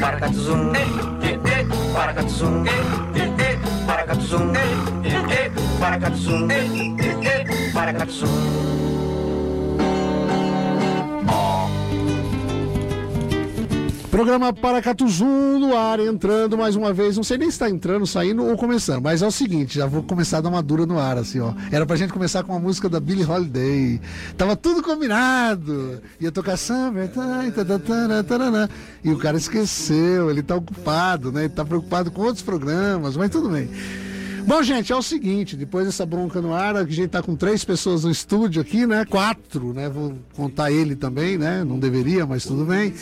Paracatuzum, paracatuzum, paracatuzum, paracatuzum, paracatuzum. Programa Paracatuzum no ar, entrando mais uma vez. Não sei nem se está entrando, saindo ou começando, mas é o seguinte, já vou começar a dar uma dura no ar, assim, ó. Era pra gente começar com uma música da Billie Holiday. Tava tudo combinado. Ia tocar tarana. e o cara esqueceu, ele tá ocupado, né? Ele tá preocupado com outros programas, mas tudo bem. Bom, gente, é o seguinte, depois dessa bronca no ar, a gente tá com três pessoas no estúdio aqui, né? Quatro, né? Vou contar ele também, né? Não deveria, mas tudo bem.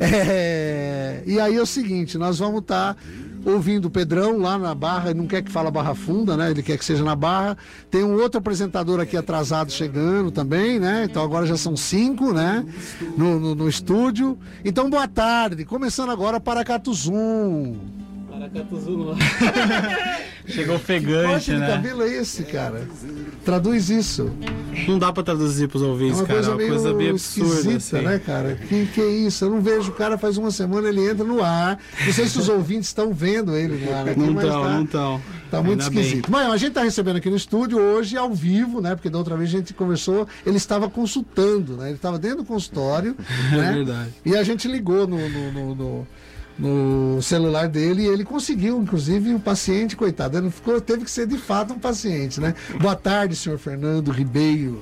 É... E aí é o seguinte, nós vamos estar tá ouvindo o Pedrão lá na Barra, ele não quer que fala Barra Funda, né? Ele quer que seja na Barra. Tem um outro apresentador aqui atrasado chegando também, né? Então agora já são cinco, né? No, no, no estúdio. Então boa tarde, começando agora para Catuzum. Chegou ofegante, que né? de cabelo é esse, cara? Traduz isso. Não dá pra traduzir pros É ouvintes, uma cara. coisa é uma meio coisa bem absurda, assim. né, cara? Que, que é isso? Eu não vejo o cara faz uma semana, ele entra no ar. Não sei se os ouvintes estão vendo ele no ar aqui, Não mas tão, tá, não tão. tá muito Ainda bem. esquisito. Mas a gente tá recebendo aqui no estúdio hoje, ao vivo, né? Porque da outra vez a gente conversou, ele estava consultando, né? Ele estava dentro do consultório, né? É verdade. E a gente ligou no, no, no- no- no celular dele e ele conseguiu, inclusive, o paciente, coitado, ele ficou, teve que ser de fato um paciente, né? Boa tarde, senhor Fernando Ribeiro.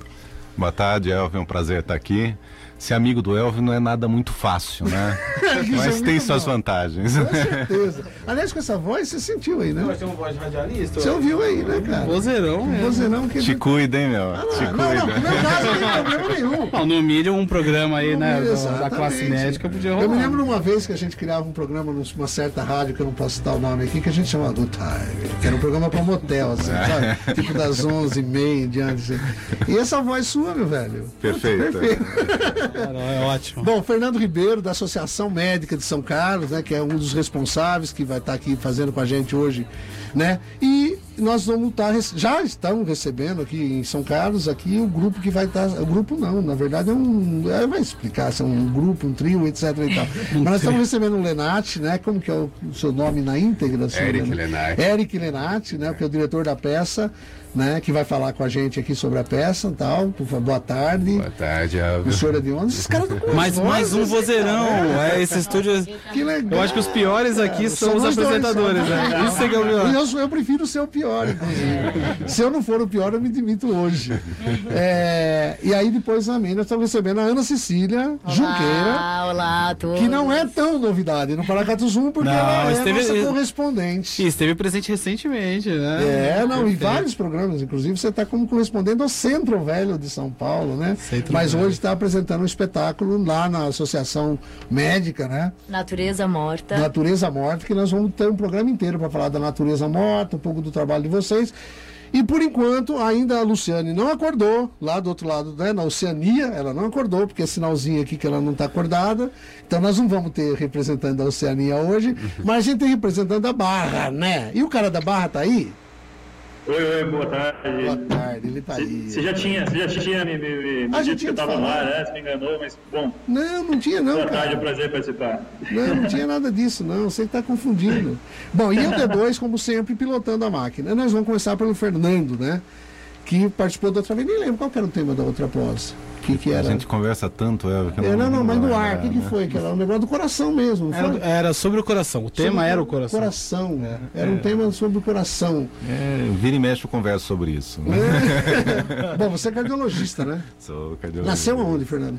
Boa tarde, Elvio. É um prazer estar aqui. Ser amigo do Elvio não é nada muito fácil, né? É Mas tem suas vantagens. Com certeza. Aliás, com essa voz, você sentiu aí, né? ter uma voz radialista? Você ouviu aí, né, cara? Vozeirão, né? Vozeirão que... Te cuida, hein, meu? Te Ah, não, não, no cuida. caso não tem problema nenhum. Não, no mínimo um programa aí, né? da- classe médica podia rolar. Eu me lembro de uma vez que a gente criava um programa numa certa rádio, que eu não posso citar o nome aqui, que a gente chamava Good Time, que era um programa para motel, assim, sabe? Tipo das 11h30 em diante. Assim. E essa voz sua, meu velho? Perfeito. Perfeito. É ótimo. Bom, Fernando Ribeiro, da Associação Médica de São Carlos, né, que é um dos responsáveis, que vai estar aqui fazendo com a gente hoje, né? E nós vamos estar, rece- já estamos recebendo aqui em São Carlos, aqui o grupo que vai estar, o grupo não, na verdade é um, é, vai explicar, se é um grupo, um trio, etc e tal. Mas nós estamos recebendo o Lenati, né, como que é o, o seu nome na íntegra? senhor Eric Lenati? Lenati. Eric Lenati, né, que é o diretor da peça, né, que vai falar com a gente aqui sobre a peça e tal. Boa tarde. Boa tarde, O Elvio. senhor é de onde? Esses caras estão com Mais, mais um vozeirão. É, esse estúdio. Que legal. Eu acho que os piores aqui são São os nós dois, apresentadores, só. né? Isso é que é o melhor. Eu, eu prefiro ser o pior, inclusive. Se eu não for o pior, eu me demito hoje. É, e aí, depois também, nós estamos recebendo a Ana Cecília Junqueira, Olá, olá a todos. que não é tão novidade no Paracatu Zoom, porque Não, ela é esteve- nossa correspondente. E esteve presente recentemente, né? É, não, em vários programas, inclusive você está como correspondente ao Centro Velho de São Paulo, né? Centro Mas Velho. hoje está apresentando um espetáculo lá na Associação Médica, né? Natureza morta. Natureza Morta, que nós vamos ter um programa inteiro para falar da natureza morta, um pouco do trabalho de vocês. E por enquanto, ainda a Luciane não acordou, lá do outro lado, né, na Oceania, ela não acordou, porque é sinalzinho aqui que ela não está acordada. Então nós não vamos ter representante da Oceania hoje, mas a gente tem representante da Barra, né? E o cara da Barra tá aí? Oi, oi, boa tarde. Boa tarde, ele tá aí. Você já tinha, você já tinha me, me, me, dito tinha que eu tava lá, né? Você me enganou, mas bom, Não, não tinha não, boa tarde, é um cara. prazer participar. Não, não tinha nada disso, não. Você está confundindo. Bom, e o D2, como sempre, pilotando a máquina. Nós vamos começar pelo Fernando, né? Que participou da outra vez. Nem lembro qual que era o tema da outra pós. Que, que A era? gente conversa tanto, que eu É, não, não, mas no ar, o que, que né? foi? Que era um negócio do coração mesmo? Era, era sobre o coração. O tema Sobre era o coração. Coração. Era um tema sobre o coração. É, vira e mexe eu converso sobre isso. né? Bom, você é cardiologista, né? Sou cardiologista. Nasceu aonde, Fernando?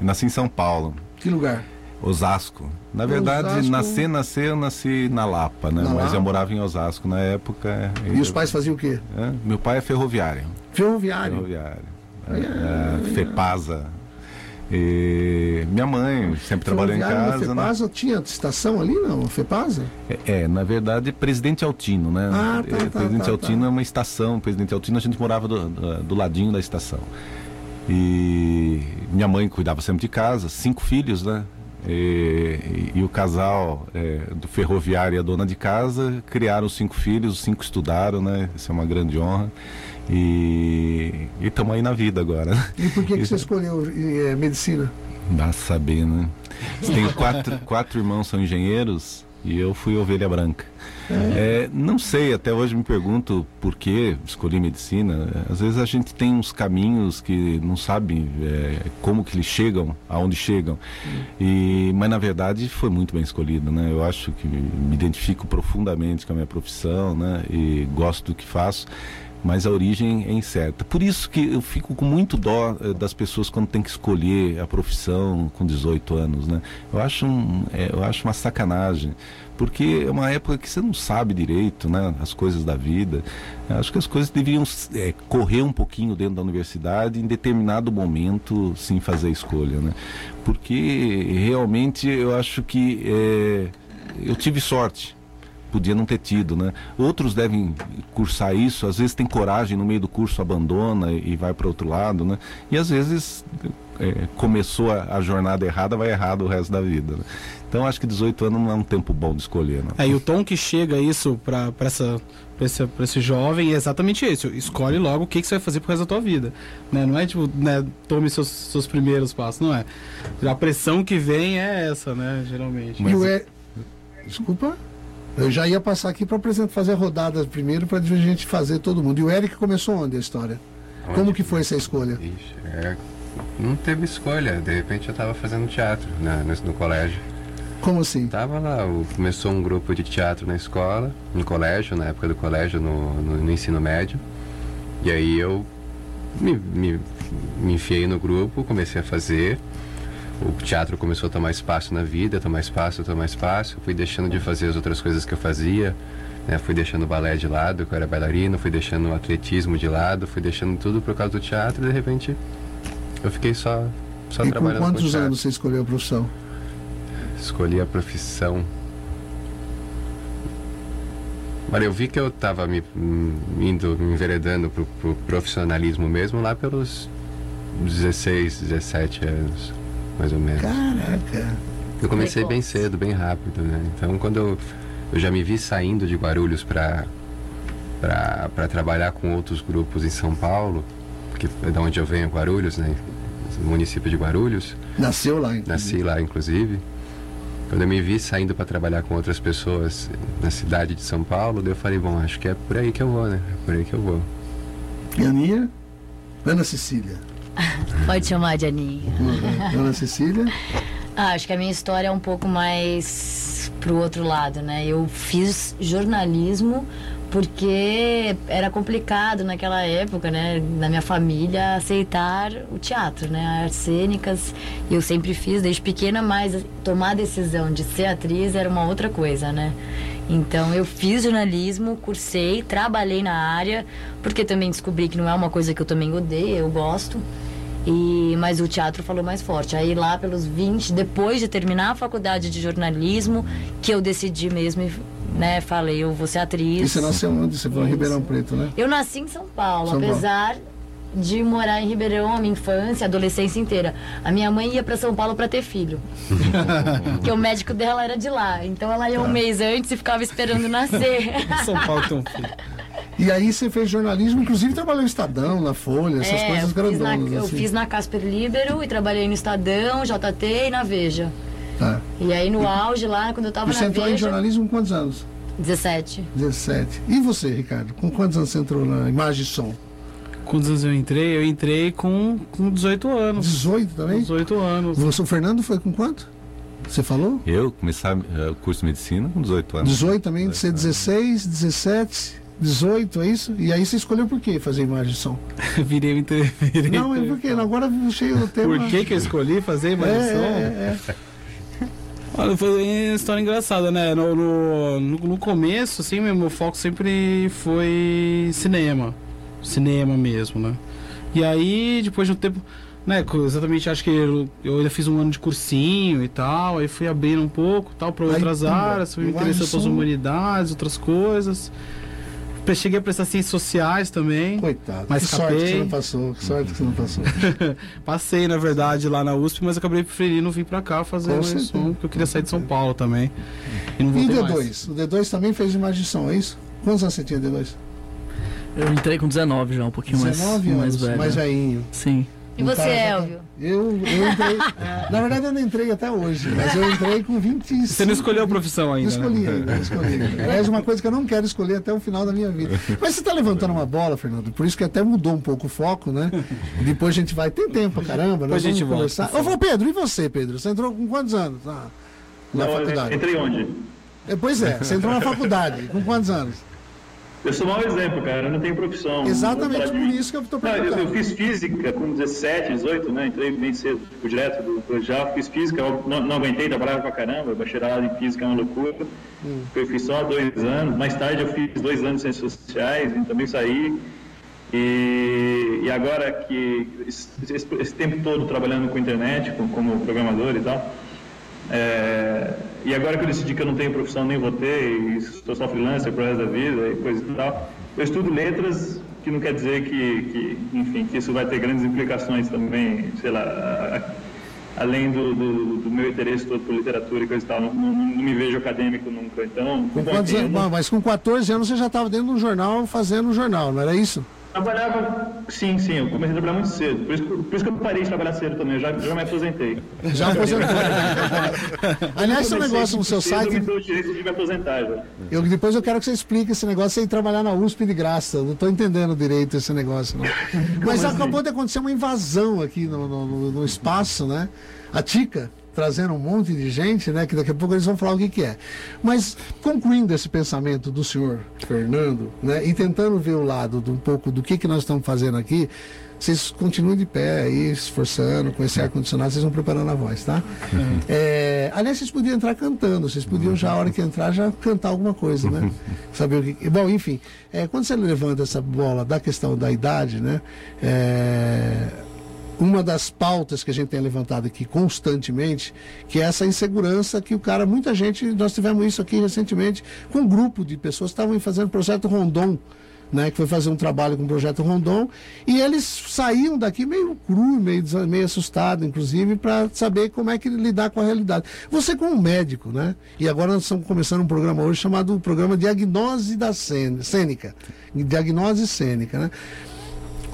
Nasci em São Paulo. Que lugar? Osasco. Na verdade, Osasco. nascer, nascer, eu nasci na Lapa, né? Na Mas Lapa. eu morava em Osasco na época. E os pais faziam o quê? É, Meu pai é ferroviário. Ferroviário. Ferroviário. É, é, Fepasa. E minha mãe sempre trabalhou em casa. né? Fepasa tinha estação ali, não? Fepasa? É, é, na verdade, Presidente Altino, né? Ah, tá, É, tá, Presidente tá, Altino tá. é uma estação. Presidente Altino, a gente morava do, do, do ladinho da estação. E minha mãe cuidava sempre de casa, cinco filhos, né? E, e- o casal é, do ferroviário e a dona de casa criaram cinco filhos, os cinco estudaram, né? Isso é uma grande honra. E, estamos aí na vida agora. E por que, que você escolheu eh, medicina? Dá saber, né? Tenho quatro, quatro irmãos são engenheiros e eu fui ovelha branca. É, não sei, até hoje me pergunto por que escolhi medicina. Às vezes a gente tem uns caminhos que não sabe é, como que eles chegam, aonde chegam. E, mas na verdade foi muito bem escolhido, né? Eu acho que me identifico profundamente com a minha profissão, né? E gosto do que faço. Mas a origem é incerta. Por isso que eu fico com muito dó eh, das pessoas quando tem que escolher a profissão com 18 anos, né? Eu acho, um, é, eu acho uma sacanagem porque é uma época que você não sabe direito né, as coisas da vida. Eu acho que as coisas deveriam é, correr um pouquinho dentro da universidade, em determinado momento, sim, fazer a escolha. Né? Porque realmente eu acho que é, eu tive sorte. Podia não ter tido, né? Outros devem cursar isso, às vezes tem coragem no meio do curso, abandona e, vai para outro lado, né? E às vezes é, começou a, a, jornada errada, vai errado o resto da vida. Né? Então acho que 18 anos não é um tempo bom de escolher. Não. É, e o tom que chega isso para essa para esse, pra esse jovem é exatamente isso. Escolhe logo o que, que você vai fazer pro resto da tua vida. Né? Não é tipo, né, tome seus, seus primeiros passos, não é. A pressão que vem é essa, né, geralmente. Mas... E Desculpa? Eu já ia passar aqui para fazer a rodada primeiro para a gente fazer todo mundo. E o Eric começou onde a história? Onde? Como que foi essa escolha? Ixi, é, não teve escolha. De repente eu estava fazendo teatro né, no, no, colégio. Como assim? Tava lá, começou um grupo de teatro na escola, no colégio, na época do colégio, no, no, no ensino médio. E aí eu me, me, me enfiei no grupo, comecei a fazer o teatro começou a tomar espaço na vida, tomar espaço, tomar espaço. Fui deixando de fazer as outras coisas que eu fazia. Né? Fui deixando o balé de lado, que eu era bailarino. Fui deixando o atletismo de lado. Fui deixando tudo por causa do teatro. E de repente eu fiquei só, só e trabalhando com quantos com anos você escolheu a profissão? Escolhi a profissão. Olha, eu vi que eu estava me indo, me enveredando pro, pro profissionalismo mesmo lá pelos 16, 17 anos mais ou menos. Caraca! Eu comecei bem cedo, bem rápido, né? Então, quando eu, eu já me vi saindo de Guarulhos para para trabalhar com outros grupos em São Paulo, que é da onde eu venho, Guarulhos, né? município de Guarulhos. Nasceu lá, inclusive. Nasci lá, inclusive. Quando eu me vi saindo para trabalhar com outras pessoas na cidade de São Paulo, eu falei, bom, acho que é por aí que eu vou, né? É por aí que eu vou. E a Aninha? Ana Cecília. Pode chamar de Aninha. Uhum. Ana Cecília? Ah, acho que a minha história é um pouco mais pro outro lado, né? Eu fiz jornalismo porque era complicado naquela época, né, na minha família aceitar o teatro, né, artes cênicas. Eu sempre fiz desde pequena, mas tomar a decisão de ser atriz era uma outra coisa, né? Então eu fiz jornalismo, cursei, trabalhei na área, porque também descobri que não é uma coisa que eu também odeio, eu gosto. E, mas o teatro falou mais forte. Aí lá pelos 20, depois de terminar a faculdade de jornalismo, que eu decidi mesmo, né, falei, eu vou ser atriz. E você nasceu onde? Você foi em Ribeirão Preto, né? Eu nasci em São Paulo, São apesar Paulo. de morar em Ribeirão a minha infância, a adolescência inteira. A minha mãe ia para São Paulo para ter filho. Porque o médico dela era de lá. Então ela ia um mês antes e ficava esperando nascer. São Paulo tem um filho. E aí você fez jornalismo, inclusive trabalhou no Estadão, na Folha, essas É, coisas eu fiz, na, grandonas. eu assim. fiz na Casper Libero e trabalhei no Estadão, JT e na Veja. Tá. E aí no auge lá, quando eu tava E você na entrou em Veja, jornalismo com quantos anos? 17. 17. E você, Ricardo? Com quantos anos você entrou na imagem e som? Quantos anos eu entrei? Eu entrei com, com 18 anos. 18 também? 18 anos. Você, o Fernando foi com quanto? Você falou? Eu comecei eh, o curso de medicina com 18 anos. 18 também, você 16, 17, 18, é isso? E aí você escolheu por quê fazer imagem e som? Virei um inter... virei Não, mas por quê? Agora achei o tema. Por que, que eu escolhi fazer É, imaginação? é, é, Olha, foi uma história engraçada, né? No, no, no- começo, assim, meu, foco sempre foi cinema. Cinema mesmo, né? E aí, depois de um tempo, né? Exatamente, acho que eu, eu ainda fiz um ano de cursinho e tal, aí fui abrindo um pouco tal para Aí, outras pumba, áreas, fui me imagem interessando pelas som. humanidades, outras coisas. Cheguei a prestar ciências sociais também. Coitado. Mas que sorte que você escapei. não passou. Que sorte que você não passou. Passei, na verdade, lá na USP, mas acabei preferindo vir pra cá fazer Com mais certeza. som, porque eu queria sair de São Paulo também. E não E voltei D2? mais. O D2 também fez imagem e som, é isso? Quantos anos você tinha D2? Eu entrei com 19 já, um pouquinho mais, 19 mais anos, velho. mais velhinho. Sim. E Um você, cara Elvio? Eu, eu entrei. na verdade, eu não entrei até hoje, mas eu entrei com 25. Você não escolheu a profissão Não ainda, escolhi né? ainda, não escolhi. Aliás, uma coisa que eu não quero escolher até o final da minha vida. Mas você está levantando uma bola, Fernando, por isso que até mudou um pouco o foco, né? Depois a gente vai. Tem tempo pra caramba, nós Depois a gente vamos conversar. Ô, ô, Pedro, e você, Pedro? Você entrou com quantos anos na, na Não, faculdade? Entrei onde? É, Pois é, você entrou na faculdade. Com quantos anos? Eu sou mau exemplo, cara. Eu não tenho profissão. Exatamente por isso que eu estou Não, eu, eu perguntando. fiz física com 17, 18, né? Entrei bem cedo, direto do colegial. Fiz física, não, não aguentei, trabalhava pra caramba. Bacharelado em física é uma loucura. Eu fiz só dois anos. Mais tarde eu fiz dois anos em ciências sociais e também saí. E, e agora que esse, esse- tempo todo trabalhando com internet, com- como programador e tal, é, e agora que eu decidi que eu não tenho profissão nem vou ter, e estou só freelancer pro resto da vida e coisa e tal, eu estudo letras, que não quer dizer que, que, enfim, que isso vai ter grandes implicações também, sei lá, a- além do, do, do meu interesse todo por literatura e coisa e tal, não, não- não me vejo acadêmico nunca, então... Com quantos Mas com 14 anos você já estava dentro de um jornal fazendo um jornal, não era isso? Trabalhava, sim, sim, eu comecei a trabalhar muito cedo, por isso, que- por isso que eu parei de trabalhar cedo também, eu já, já me aposentei. Já aposentou. Aliás, esse negócio no seu Cedo site, me deu o direito de me aposentar já. eu, depois eu quero que você explique esse negócio sem trabalhar na USP de graça. Eu não estou entendendo direito esse negócio. Não. Mas assim? acabou de acontecer uma invasão aqui no, no- no- no espaço, né? A Tica trazendo um monte de gente, né? Que daqui a pouco eles vão falar o que, que é. Mas concluindo esse pensamento do senhor Fernando, né? E tentando ver o lado de um pouco do que, que nós estamos fazendo aqui, vocês continuem de pé aí, se esforçando, com esse ar-condicionado, vocês vão preparando a voz, tá? É, aliás, vocês podiam entrar cantando, vocês podiam já, a hora que entrar, já cantar alguma coisa, né? Saber o que. Bom, enfim, é, quando você levanta essa bola da questão da idade, né? É, uma das pautas que a gente tem levantado aqui constantemente, que é essa insegurança que o cara, muita gente, nós tivemos isso aqui recentemente, com um grupo de pessoas que estavam fazendo o projeto Rondon, né, que foi fazer um trabalho com o projeto Rondon, e eles saíam daqui meio cru, meio, meio assustado, inclusive, para saber como é que lidar com a realidade. Você como médico, né? E agora nós estamos começando um programa hoje chamado Programa Diagnose da Cên- Cênica. Diagnose Cênica, né?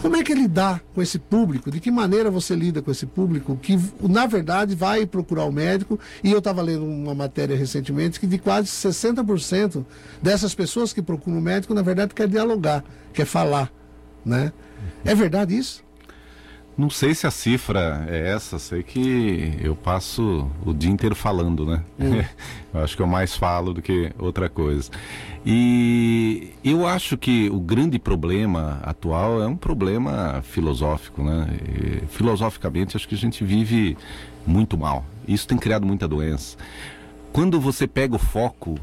Como é que lidar com esse público? De que maneira você lida com esse público que, na verdade, vai procurar o médico? E eu estava lendo uma matéria recentemente que de quase 60% dessas pessoas que procuram o médico, na verdade, quer dialogar, quer falar, né? É verdade isso? Não sei se a cifra é essa, sei que eu passo o dia inteiro falando, né? eu acho que eu mais falo do que outra coisa. E eu acho que o grande problema atual é um problema filosófico, né? E, filosoficamente, acho que a gente vive muito mal. Isso tem criado muita doença. Quando você pega o foco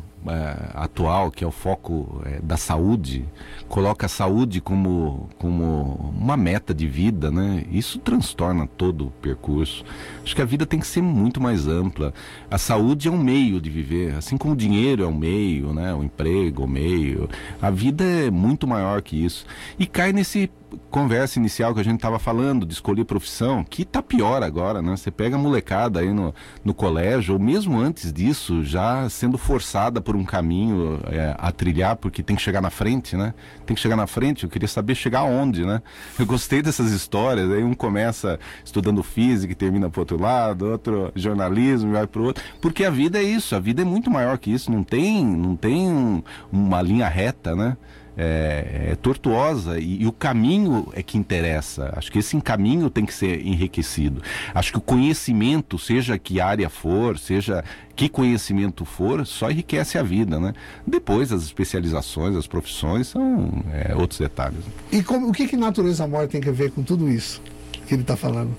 atual, que é o foco eh, da saúde, coloca a saúde como, como uma meta de vida, né? Isso transtorna todo o percurso. Acho que a vida tem que ser muito mais ampla. A saúde é um meio de viver, assim como o dinheiro é um meio, né? O emprego é um meio. A vida é muito maior que isso. E cai nesse conversa inicial que a gente estava falando de escolher profissão, que tá pior agora, né? Você pega a molecada aí no, no colégio, ou mesmo antes disso, já sendo forçada por um caminho é, a trilhar, porque tem que chegar na frente, né? Tem que chegar na frente, eu queria saber chegar aonde, né? Eu gostei dessas histórias, aí um começa estudando física e termina pro outro lado, outro jornalismo, vai pro outro, porque a vida é isso, a vida é muito maior que isso, não tem, não tem um- uma linha reta, né? É, é tortuosa e, e o caminho é que interessa. Acho que esse caminho tem que ser enriquecido. Acho que o conhecimento, seja que área for, seja que conhecimento for, só enriquece a vida, né? Depois as especializações, as profissões são é, outros detalhes. E como, o que, que natureza morta tem a ver com tudo isso que ele está falando?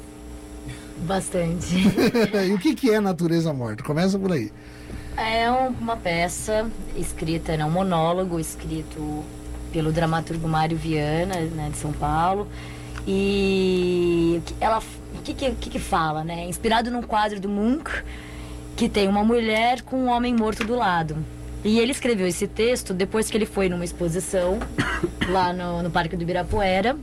Bastante. e o que, que é natureza morta? Começa por aí. É um- uma peça escrita, né, um monólogo escrito pelo dramaturgo Mário Viana, né, de São Paulo. E ela, o que, que, que que fala, né? Inspirado num quadro do Munch, que tem uma mulher com um homem morto do lado. E ele escreveu esse texto depois que ele foi numa exposição lá no, no Parque do Ibirapuera.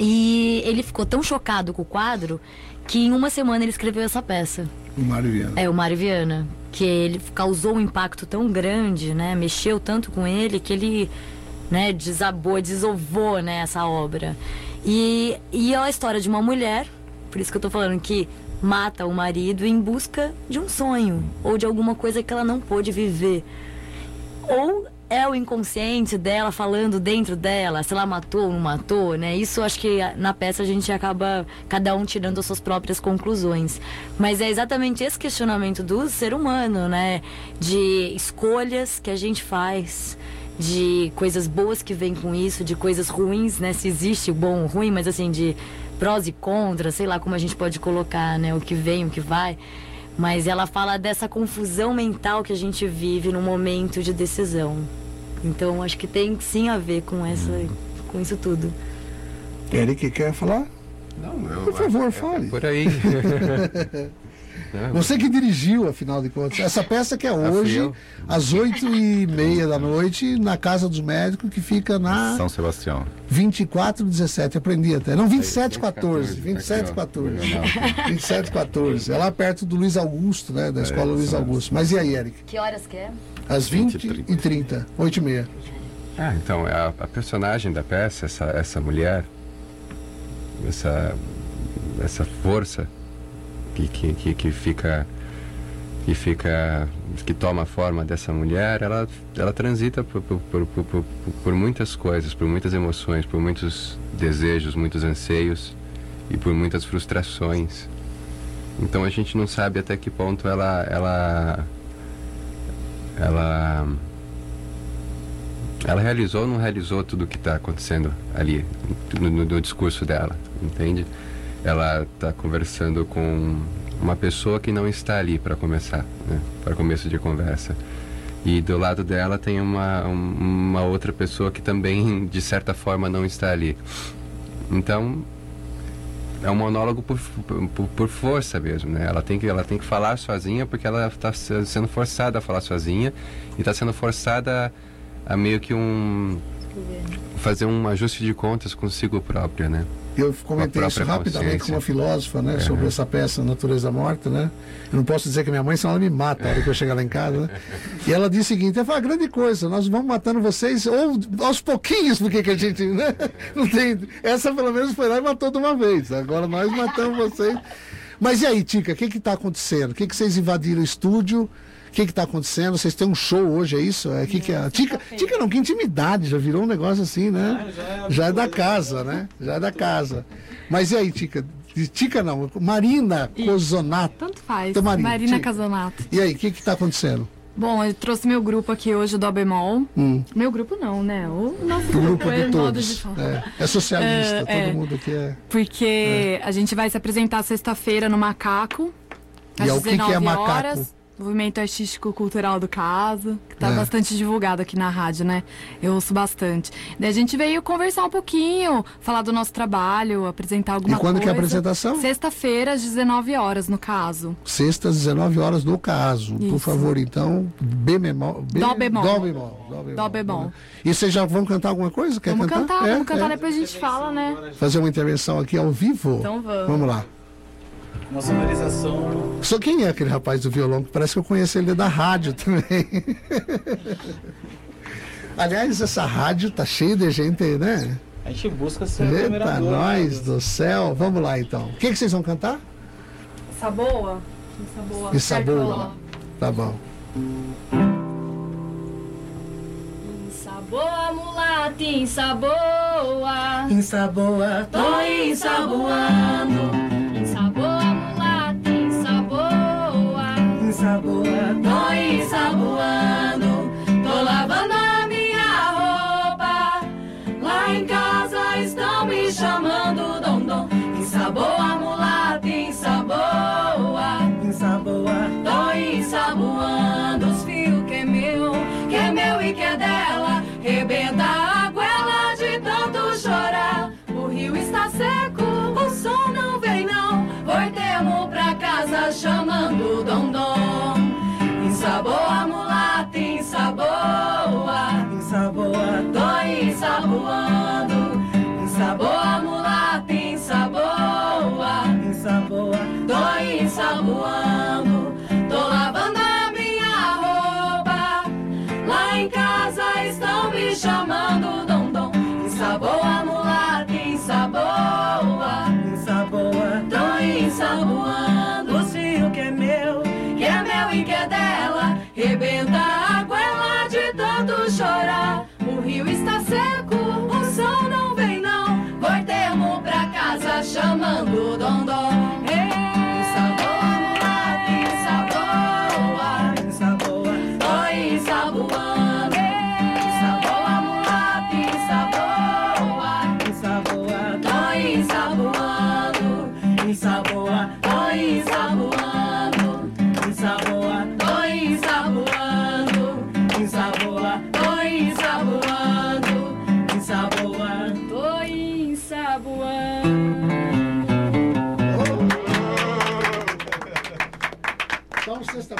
E ele ficou tão chocado com o quadro que em uma semana ele escreveu essa peça. O Mário Viana. É, o Mário Viana. Que ele causou um impacto tão grande, né? Mexeu tanto com ele que ele né? Desabou, desovou, né? Essa obra. E, e é a história de uma mulher, por isso que eu tô falando que mata o marido em busca de um sonho ou de alguma coisa que ela não pôde viver. Ou é o inconsciente dela falando dentro dela, se ela matou ou não matou, né? Isso acho que na peça a gente acaba cada um tirando as suas próprias conclusões. Mas é exatamente esse questionamento do ser humano, né? De escolhas que a gente faz, de coisas boas que vêm com isso, de coisas ruins, né? Se existe o bom ou ruim, mas assim, de prós e contras, sei lá como a gente pode colocar, né? O que vem, o que vai. Mas ela fala dessa confusão mental que a gente vive no momento de decisão. Então acho que tem sim a ver com essa, com isso tudo. Eric, quer falar? Não, eu Por favor, é fale. Por aí. Você que dirigiu, afinal de contas. Essa peça que é hoje, eu. às oito e meia da noite, na Casa dos Médicos, que fica na São Sebastião. 2417. Aprendi até. Não, 2714. 2714. 2714. 2714. É lá perto do Luiz Augusto, né? Da escola Luiz isso Augusto. Mas e aí, Eric? Que horas que é? Às 20 e 30. 8 e meia. Ah, então, a, a personagem da peça, essa, essa mulher, essa, essa força que, que, que, fica que fica que toma a forma dessa mulher ela ela transita por, por, por- por muitas coisas por muitas emoções por muitos desejos muitos anseios e por muitas frustrações então a gente não sabe até que ponto ela ela ela ela realizou ou não realizou tudo o que está acontecendo ali no, no- no discurso dela, entende? Ela está conversando com uma pessoa que não está ali para começar, né? para começo de conversa. E do lado dela tem uma, um- uma outra pessoa que também, de certa forma, não está ali. Então, é um monólogo por, por, por força mesmo, né? Ela tem, que, ela tem que falar sozinha porque ela está sendo forçada a falar sozinha e está sendo forçada a, a meio que um fazer um ajuste de contas consigo própria, né? Eu comentei isso rapidamente com uma filósofa, né, sobre essa peça Natureza Morta, né? Eu não posso dizer que minha mãe, senão ela me mata na hora que eu chegar lá em casa, né? E ela disse o seguinte: ela falou, a grande coisa, nós vamos matando vocês, ou aos pouquinhos, porque que a gente, né? Não tem. Essa pelo menos foi lá e matou de uma vez. Agora nós matamos vocês. Mas e aí, Tica, o que que tá acontecendo? O que que vocês invadiram o estúdio? O que que tá acontecendo? Vocês têm um show hoje, é isso? É, que que é? Tica, Tica não, que intimidade, já virou um negócio assim, né? Já é da casa, né? Já é da casa. Mas e aí, Tica? Tica não, Marina Cozonato. Tanto faz. Então, Marina, Marina. Casonato. E aí, o que que tá acontecendo? Bom, eu trouxe meu grupo aqui hoje, o Dó Bemol. Hum. Meu grupo não, né? O nosso O grupo é de de todos. falar. É, é socialista, É, todo é. mundo aqui é. Porque a gente vai se apresentar sexta-feira no Macaco. E Às é o que que é 19 Macaco? horas. Movimento Artístico Cultural do Caso, que tá É. bastante divulgado aqui na rádio, né? Eu ouço bastante. Daí a gente veio conversar um pouquinho, falar do nosso trabalho, apresentar alguma E quando coisa. que é a apresentação? Sexta-feira, às 19 horas, no caso. Sexta às 19 horas no caso. Por Isso. favor, então, B bemol. B, Dó bemol. Dó bemol. Dó bemol. Dó bemol. E vocês já vão cantar alguma coisa? Quer Vamos cantar, É, vamos cantar, é. depois a gente fala, né? Fazer uma intervenção aqui ao vivo? Então vamos. Vamos lá. Uma sonorização. Só quem é aquele rapaz do violão? Que parece que eu conheço ele da rádio também. Aliás, essa rádio tá cheia de gente, né? A gente busca ser Eita, nós né? do céu. Vamos lá então. O que, que vocês vão cantar? Essa boa? Essa boa. Essa boa. Tá bom. Saboa, mulata, insaboa. Insaboa, tô ensaboando. Insaboa, tô ensaboando. Tô lavando a minha roupa. Lá em casa estão me chamando dom dom. Ensaboa, mulata, ensaboa. Ensaboa, tô ensaboando. Os fios que é meu, que é meu e que é dela. Rebenta Insaboa, mulata, insaboa. Insaboa, tô ensaboando. Insaboa, mulata, insaboa. Insaboa, tô ensaboando.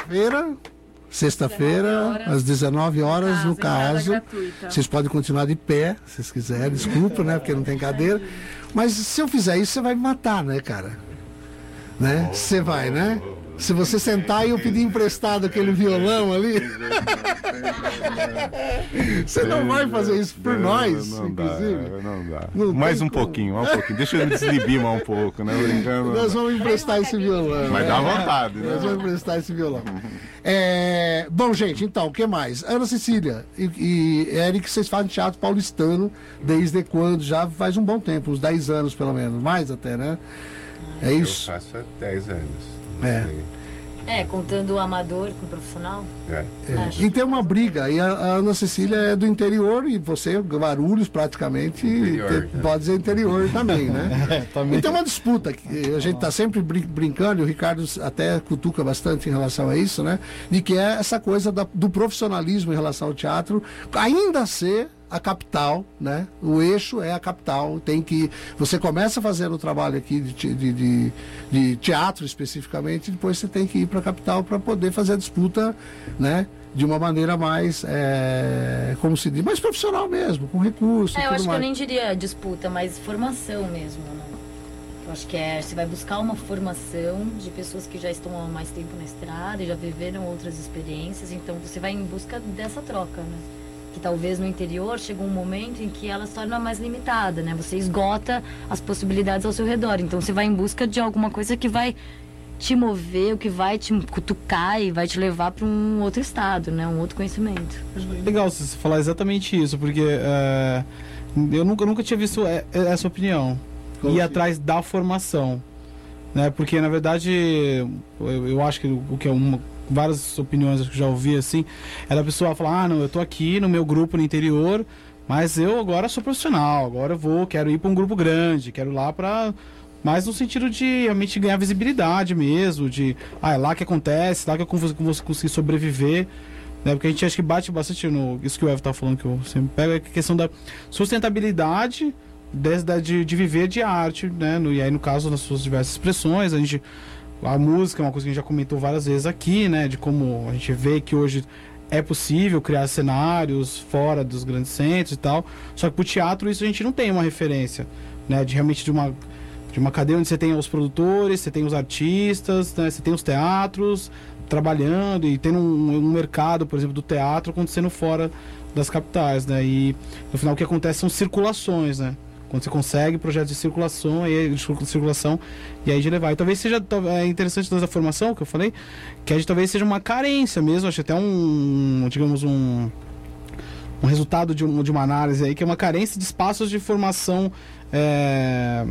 Sexta-feira. Sexta-feira, 19 horas. às 19 horas, no caso. Vocês podem continuar de pé, se vocês quiserem, desculpa, né? Porque não tem cadeira. Mas se eu fizer isso, você vai me matar, né, cara? Né? Você vai, né? Se você sentar e eu pedir emprestado aquele violão ali. você não vai fazer isso por nós, não dá, inclusive. não dá. Não mais um como. pouquinho, mais um pouquinho. Deixa eu me deslibir mais um pouco, né? Brincando. Nós vamos emprestar esse violão. Mas dá né? vontade, né? Nós vamos emprestar esse violão. É, bom, gente, então, o que mais? Ana Cecília e, e Eric, vocês fazem teatro paulistano desde quando? Já faz um bom tempo, uns 10 anos pelo menos, mais até, né? É Eu isso? faço há 10 anos. É. É, contando o amador com o profissional. É. É. E tem uma briga, e a, a Ana Cecília é do interior e você, Guarulhos, praticamente, Interior, te- né? pode dizer interior também, né? também. E tem uma disputa, que a gente está sempre brin- brincando, e o Ricardo até cutuca bastante em relação a isso, né? De que é essa coisa da- do profissionalismo em relação ao teatro, ainda ser a capital, né? O eixo é a capital. Tem que. Você começa fazendo o trabalho aqui de, te- de, de, de teatro especificamente, e depois você tem que ir para a capital para poder fazer a disputa, né? De uma maneira mais, é, como se diz, mais profissional mesmo, com recursos. É, eu acho que eu mais. nem diria disputa, mas formação mesmo, né? Eu acho que é, você vai buscar uma formação de pessoas que já estão há mais tempo na estrada e já viveram outras experiências, então você vai em busca dessa troca, né? Que talvez no interior chega um momento em que ela se torna mais limitada, né? Você esgota as possibilidades ao seu redor, então você vai em busca de alguma coisa que vai te mover, o que vai te cutucar e vai te levar para um outro estado, né? Um outro conhecimento. Legal você falar exatamente isso, porque é, eu nunca, nunca tinha visto essa opinião. Como ir que- atrás da formação. Né? Porque, na verdade, eu, eu acho que o que é uma. Várias opiniões que eu já ouvi assim, é da pessoa falar: ah, não, eu tô aqui no meu grupo no interior, mas eu agora sou profissional, agora eu vou, quero ir para um grupo grande, quero ir lá para. Mas no sentido de realmente ganhar visibilidade mesmo, de. Ah, é lá que acontece, lá que eu conseguir sobreviver. Né? Porque a gente acha que bate bastante no. Isso que o Evo tá falando, que eu sempre pego, é a questão da sustentabilidade des- da- de, de viver de arte, né? No, e aí, no caso, nas suas diversas expressões, a gente. A música é uma coisa que a gente já comentou várias vezes aqui, né? De como a gente vê que hoje é possível criar cenários fora dos grandes centros e tal. Só que pro teatro isso a gente não tem uma referência, né? De realmente de uma de uma cadeia onde você tem os produtores, você tem os artistas, né? você tem os teatros trabalhando e tendo um, um mercado, por exemplo, do teatro acontecendo fora das capitais, né? E no final o que acontece são circulações, né? Quando você consegue projetos de circulação, aí, de circulação e aí de levar. E talvez seja é interessante da formação que eu falei, que a gente talvez seja uma carência mesmo, acho até um, digamos, um, um resultado de, um- de uma análise aí, que é uma carência de espaços de formação é,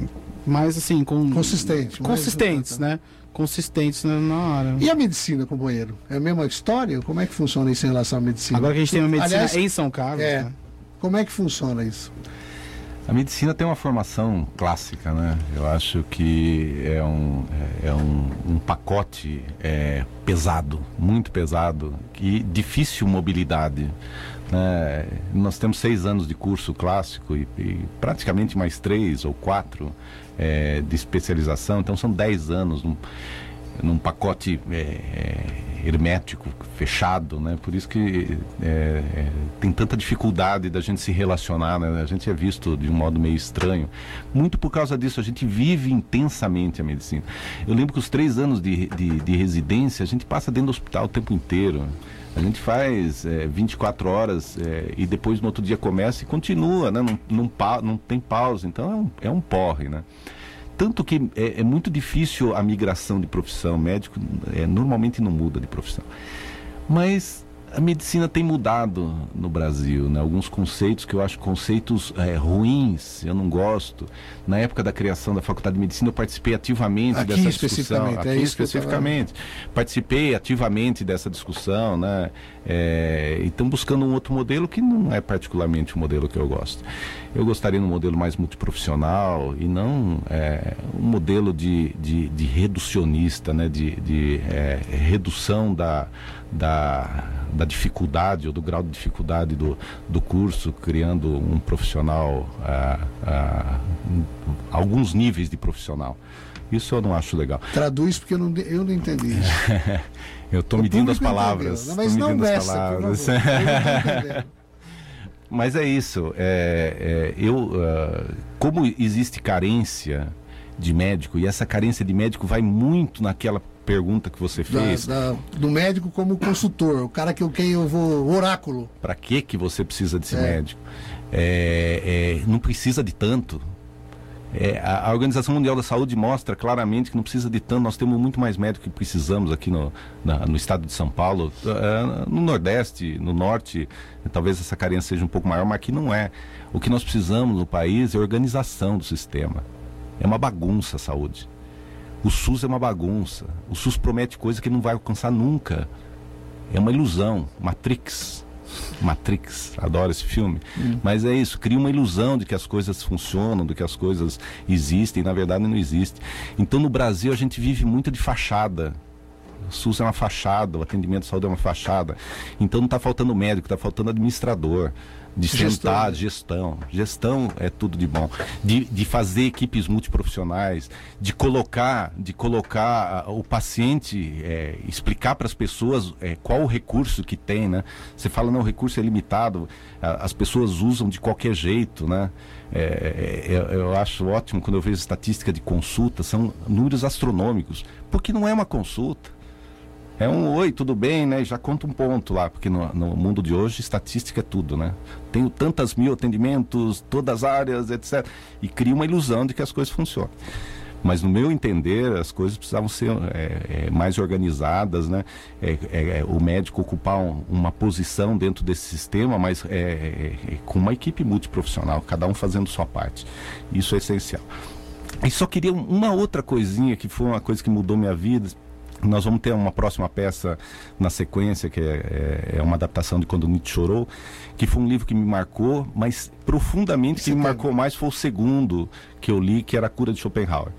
mais assim, com, Consistente, mais consistentes, né? Consistentes na, área. E a medicina, companheiro? É a mesma história? Como é que funciona isso em relação à medicina? Agora que a gente tem uma medicina Aliás, em São Carlos, é. né? Como é que funciona isso? A medicina tem uma formação clássica, né? Eu acho que é um, é um, um pacote é, pesado, muito pesado, e difícil mobilidade. Né? Nós temos seis anos de curso clássico e, e praticamente mais três ou quatro é, de especialização, então são dez anos num, num pacote é, é, hermético, fechado, né? Por isso que é, é, tem tanta dificuldade da gente se relacionar, né? A gente é visto de um modo meio estranho. Muito por causa disso, a gente vive intensamente a medicina. Eu lembro que os três anos de, de, de residência, a gente passa dentro do hospital o tempo inteiro. A gente faz é, 24 horas é, e depois no outro dia começa e continua, né? Não, não, pa- não tem pausa, então é um, é um porre, né? Tanto que é, é muito difícil a migração de profissão. Médico é, normalmente não muda de profissão. Mas a medicina tem mudado no Brasil, né? Alguns conceitos que eu acho conceitos é, ruins, eu não gosto. Na época da criação da Faculdade de Medicina, eu participei ativamente Aqui dessa discussão. especificamente, é Aqui tô especificamente. Participei ativamente dessa discussão, né? É, e estão buscando um outro modelo que não é particularmente o modelo que eu gosto. Eu gostaria de um modelo mais multiprofissional e não é, um modelo de, de, de reducionista, né? de, de é, redução da, da, da dificuldade ou do grau de dificuldade do, do curso, criando um profissional, ah, ah, alguns níveis de profissional. Isso eu não acho legal. Traduz porque eu não, eu não entendi isso. Eu estou medindo as palavras. entendeu, Mas não por palavras. Mas é isso. é, é, eu, ah, como existe carência de médico, e essa carência de médico vai muito naquela pergunta que você Da- fez. da- do médico como consultor, o cara que eu, quem eu vou, oráculo. Para que que você precisa desse É. médico? É, é, não precisa de tanto. É, a, Organização Mundial da Saúde mostra claramente que não precisa de tanto. Nós temos muito mais médicos que precisamos aqui no, na- no estado de São Paulo, eh, no Nordeste, no Norte. Talvez essa carência seja um pouco maior, mas aqui não é. O que nós precisamos no país é organização do sistema. É uma bagunça a saúde. O SUS é uma bagunça. O SUS promete coisa que não vai alcançar nunca. É uma ilusão. Matrix. Matrix, adoro esse filme. Mas é isso, cria uma ilusão de que as coisas funcionam, de que as coisas existem, na verdade não existe. Então no Brasil a gente vive muito de fachada. O SUS é uma fachada, o atendimento de saúde é uma fachada. Então não está faltando médico, está faltando administrador. De Gestão, sentar, né? gestão. Gestão é tudo de bom. De, de fazer equipes multiprofissionais, de colocar, de colocar ah, o paciente, é, explicar para as pessoas é, qual o recurso que tem, né? Você fala, não, o recurso é limitado, as pessoas usam de qualquer jeito, né? É, é, eu, eu acho ótimo quando eu vejo estatística de consulta, são números astronômicos, porque não é uma consulta. É um oi, tudo bem, né? Já conta um ponto lá, porque no, no mundo de hoje estatística é tudo, né? Tenho tantas mil atendimentos, todas as áreas, etc. E cria uma ilusão de que as coisas funcionam. Mas no meu entender, as coisas precisavam ser é, é, mais organizadas, né? É, é, é, o médico ocupar um- uma posição dentro desse sistema, mas é, com uma equipe multiprofissional, cada um fazendo sua parte. Isso é essencial. E só queria um- uma outra coisinha que foi uma coisa que mudou minha vida. Nós vamos ter uma próxima peça na sequência, que é, é- é uma adaptação de Quando Nietzsche Chorou, que foi um livro que me marcou, mas profundamente que me marcou mais foi o segundo que eu li, que era A Cura de Schopenhauer,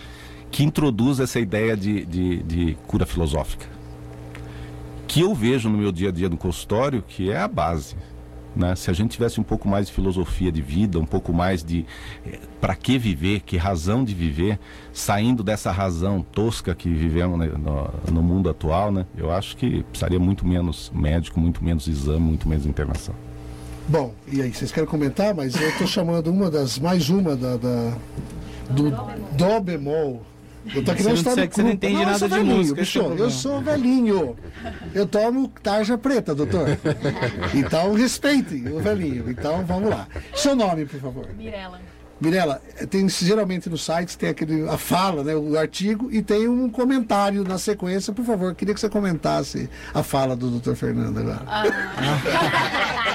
que introduz essa ideia de, de, de cura filosófica, que eu vejo no meu dia a dia no consultório, que é a base. Né? Se a gente tivesse um pouco mais de filosofia de vida, um pouco mais de para que viver, que razão de viver, saindo dessa razão tosca que vivemos né, no, no mundo atual, né? eu acho que precisaria muito menos médico, muito menos exame, muito menos internação. Bom, e aí, vocês querem comentar? Mas eu tô chamando uma das, mais uma da, da- do Dó bemol. Eu tô aqui Você na não história disser que você não entende eu nada de velhinho, música, bicho, é o eu problema. sou velhinho. Eu tomo tarja preta, doutor. Então respeite o velhinho. Então vamos lá. Seu nome, por favor. Mirella. Mirela, tem geralmente nos sites tem aquele a fala, né, o artigo e tem um comentário na sequência. Por favor, queria que você comentasse a fala do Dr. Fernando agora.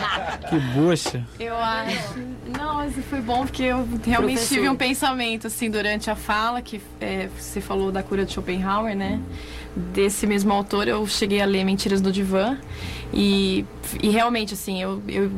Que bucha. Eu acho. Não, mas foi bom porque eu realmente Professor. tive um pensamento assim durante a fala, que é, você falou da cura de Schopenhauer, né? Desse mesmo autor, eu cheguei a ler Mentiras do Divã. E, e realmente, assim, eu, eu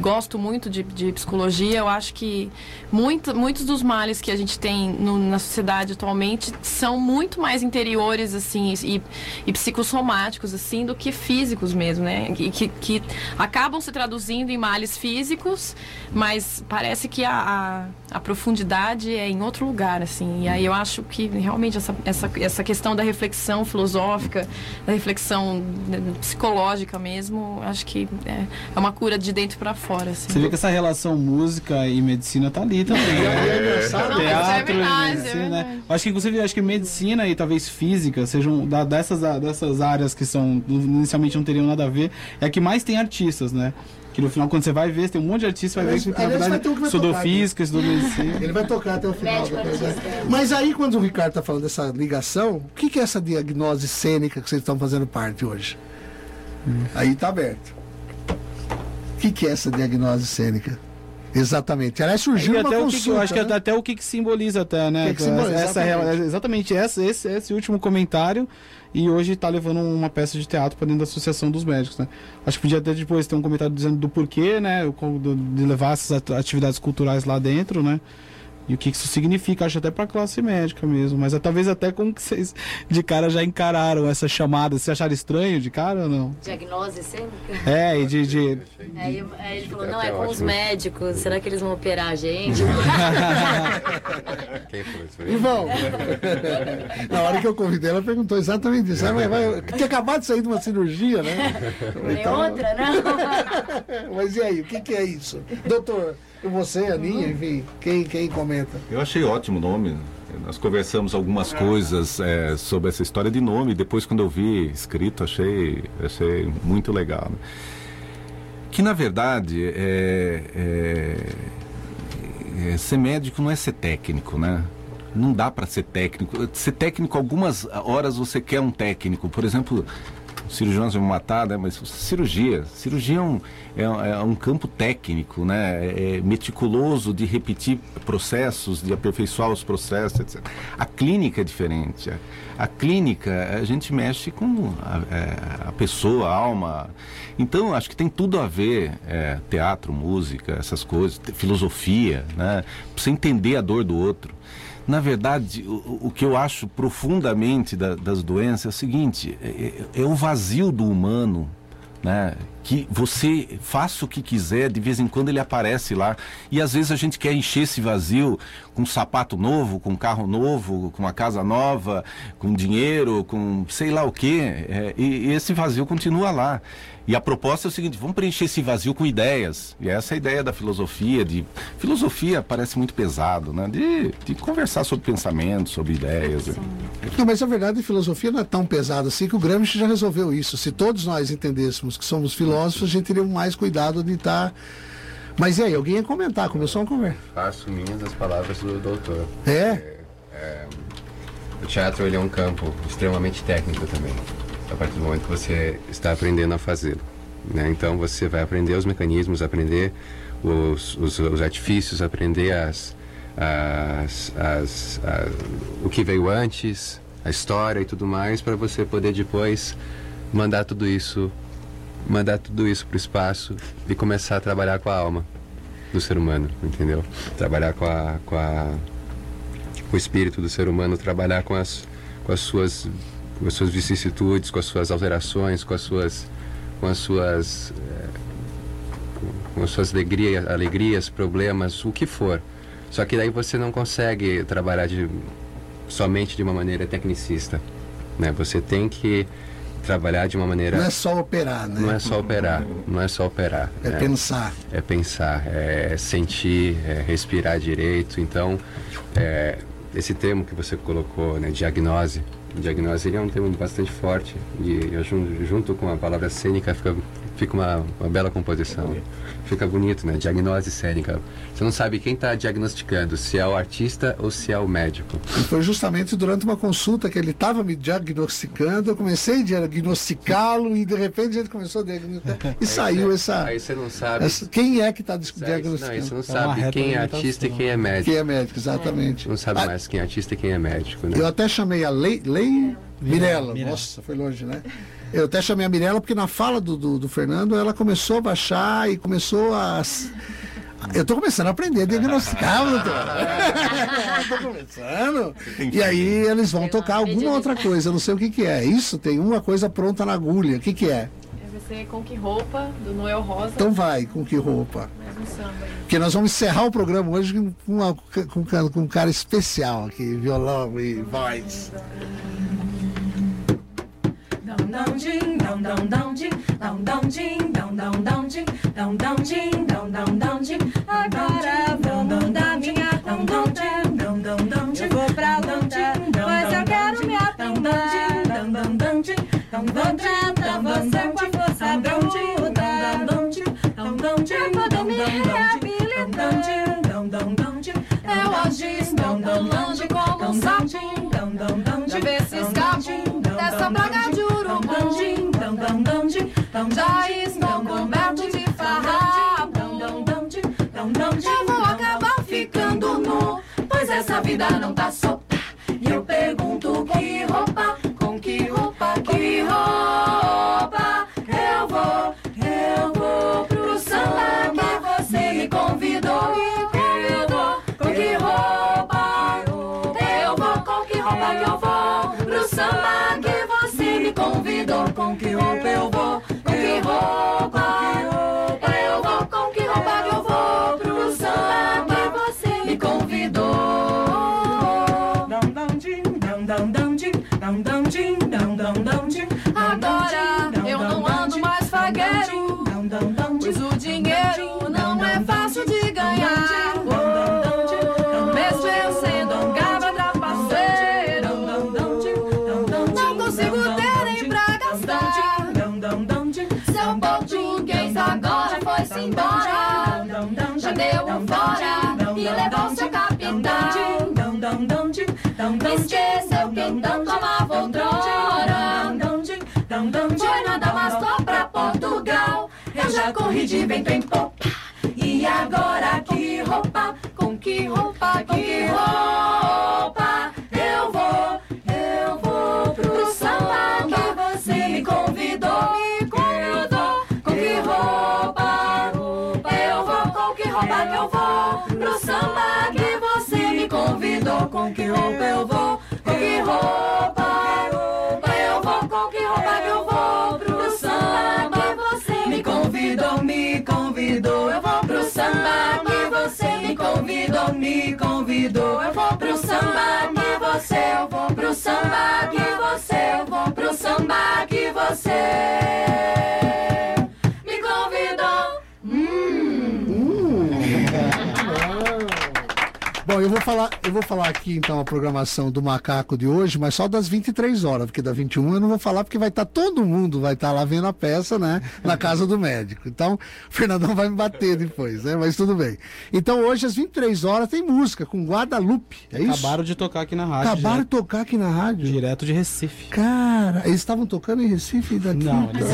gosto muito de, de psicologia. Eu acho que muito, muitos dos males que a gente tem no- na sociedade atualmente são muito mais interiores, assim, e, e psicossomáticos, assim, do que físicos mesmo, né? E que, que acabam se traduzindo em males físicos, mas parece que a, a, a profundidade é em outro lugar, assim. E aí eu acho que realmente essa, essa, essa questão da reflexão filosófica, da reflexão né, psicológica mesmo, acho que é, é uma cura de dentro para fora, assim. Você vê que essa relação música e medicina tá ali também. E é né? engraçado, Não, mas é Teatro verdade, e é medicina. verdade. Acho que inclusive acho que medicina e talvez física sejam da- dessas, dessas áreas que são inicialmente não teriam nada a ver, é a que mais tem artistas, né? Que no final, quando você vai ver, tem um monte de artista, vai ver que na vai verdade ter um que vai estudou tocar, física, estudou medicina. Ele vai tocar até o final. Né? artista. Mas aí, quando o Ricardo está falando dessa ligação, o que, que é essa diagnose cênica que vocês estão fazendo parte hoje? Aí tá aberto. O que, que é essa diagnose cênica? Exatamente. Aliás, surgiu E uma até o que, consulta. acho que né? até o que, que simboliza até, né? Que que simboliza, essa, exatamente. exatamente essa, esse, esse último comentário e hoje tá levando uma peça de teatro para dentro da associação dos médicos, né? Acho que podia até depois ter um comentário dizendo do porquê, né? De levar essas at- atividades culturais lá dentro, né? E o que isso significa, acho até para classe médica mesmo, mas é, talvez até como que vocês de cara já encararam essa chamada, vocês acharam estranho de cara ou não? Diagnose cênica? É, e de, de, Aí, aí ele falou, não, é com os médicos, será que eles vão operar a gente? Quem isso? Foi? Ivão, na hora que eu convidei, ela perguntou exatamente isso. Ah, vai, vai, tinha acabado de sair de uma cirurgia, né? Tem outra, não? Mas e aí, o que, que é isso? Doutor, você, Aninha, enfim, quem, quem comenta? Eu achei ótimo o nome. Nós conversamos algumas coisas é, sobre essa história de nome. Depois, quando eu vi escrito, achei, achei muito legal. né? Que, na verdade, é, é- é- ser médico não é ser técnico, né? Não dá para ser técnico. Ser técnico, algumas horas você quer um técnico. Por exemplo, cirurgiões vão matar, né? Mas cirurgia. Cirurgia é um, é, é um campo técnico, né? É meticuloso de repetir processos, de aperfeiçoar os processos, etc. A clínica é diferente. A, a clínica, a gente mexe com a, é, a pessoa, a alma. Então, acho que tem tudo a ver é, teatro, música, essas coisas, filosofia, né? Pra você entender a dor do outro. Na verdade, o, o que eu acho profundamente da- das doenças é o seguinte: é, é- é o vazio do humano, né? Que você faça o que quiser, de vez em quando ele aparece lá. E às vezes a gente quer encher esse vazio com um sapato novo, com um carro novo, com uma casa nova, com dinheiro, com sei lá o quê. É, e, e esse vazio continua lá. E a proposta é o seguinte: vamos preencher esse vazio com ideias. E essa é a ideia da filosofia. De filosofia parece muito pesado, né? De, de conversar sobre pensamentos, sobre ideias. Não, mas a verdade, a filosofia não é tão pesada assim que o Gramsci já resolveu isso. Se todos nós entendêssemos que somos filósofos, a gente teria mais cuidado de estar. Mas e aí, alguém ia comentar? Começou a conversa. Faço minhas as palavras do doutor. É? O teatro ele é um campo extremamente técnico também, a partir do momento que você está aprendendo a fazê-lo. Né? Então você vai aprender os mecanismos, aprender os, os, os artifícios, aprender as, as, as, o que veio antes, a história e tudo mais, para você poder depois mandar tudo isso, mandar tudo isso para o espaço e começar a trabalhar com a alma do ser humano, entendeu? Trabalhar com a, com a o espírito do ser humano trabalhar com as com as suas com as suas vicissitudes, com as suas alterações, com as suas com as suas eh, com- com as suas alegrias, alegrias, problemas, o que for. Só que daí você não consegue trabalhar de somente de uma maneira tecnicista, né? Você tem que trabalhar de uma maneira Não é só operar, né? não é só operar, não é só operar. É né? pensar. É pensar, é sentir, é respirar direito. Então, é, esse termo que você colocou, né, diagnose, diagnose ele é um termo bastante forte e junto com a palavra cênica fica, fica uma, uma bela composição. Fica bonito, né? Diagnose cênica. Você não sabe quem está diagnosticando, se é o artista ou se é o médico. E foi justamente durante uma consulta que ele estava me diagnosticando, eu comecei a diagnosticá-lo e de repente ele começou a diagnosticar. E saiu você- essa, Aí você não sabe. essa- Quem é que está Não, aí você diagnosticando? não sabe quem é artista e quem é médico. Quem é médico, exatamente. Não sabe Ah, mais quem é artista e quem é médico, né? Eu até chamei a Lei. Lei Mirella. Nossa, foi longe, né? Eu até chamei a Mirella porque na fala do, do, do Fernando ela começou a baixar e começou a. Eu tô começando a aprender a diagnosticar, doutor. tô começando. E aí eles vão tocar alguma outra coisa, eu não sei o que, que é. Isso tem uma coisa pronta na agulha. O que, que é? Ser Com Que Roupa, do Noel Rosa. Então vai, com que roupa? Mais um samba aí. Porque nós vamos encerrar o programa hoje com, uma- com, com um cara especial aqui, violão e voz. Dão dão din, dão dão dão din, dão dão din, dão dão dão din, dão dão din, dão dão dão din. Agora vou mudar minha conduta. Dão dão dão din, vou pra luta, mas eu quero me aprimorar. Dão dão dão din, dão dão din, dão você com a força bruta. Dão dão din, dão dão din, reabilitar. Dão din, dão dão dão din, eu hoje estou tão longe como um sapinho. Dão dão dão din, ver se escapo dessa praga de dandim, dão dão dandim, dão daís, dão bombete de farra, dão dandim, dão dandim. Eu vou acabar ficando nu, pois essa vida não tá solta. E eu pergunto que roupa, com que roupa, que roupa eu vou, eu vou pro samba que você me convidou. Eu vou, com que roupa eu vou, com que roupa eu vou. De vento em Eu vou pro samba que você. Eu vou pro samba eu vou falar, eu vou falar aqui então a programação do macaco de hoje, mas só das 23 horas, porque da 21 eu não vou falar porque vai estar todo mundo vai estar lá vendo a peça, né, na casa do médico. Então, o Fernandão vai me bater depois, né? Mas tudo bem. Então, hoje às 23 horas tem música com Guadalupe, é isso? Acabaram de tocar aqui na rádio. Acabaram de tocar aqui na rádio. direto de Recife. Cara, eles estavam tocando em Recife daqui. Não, eles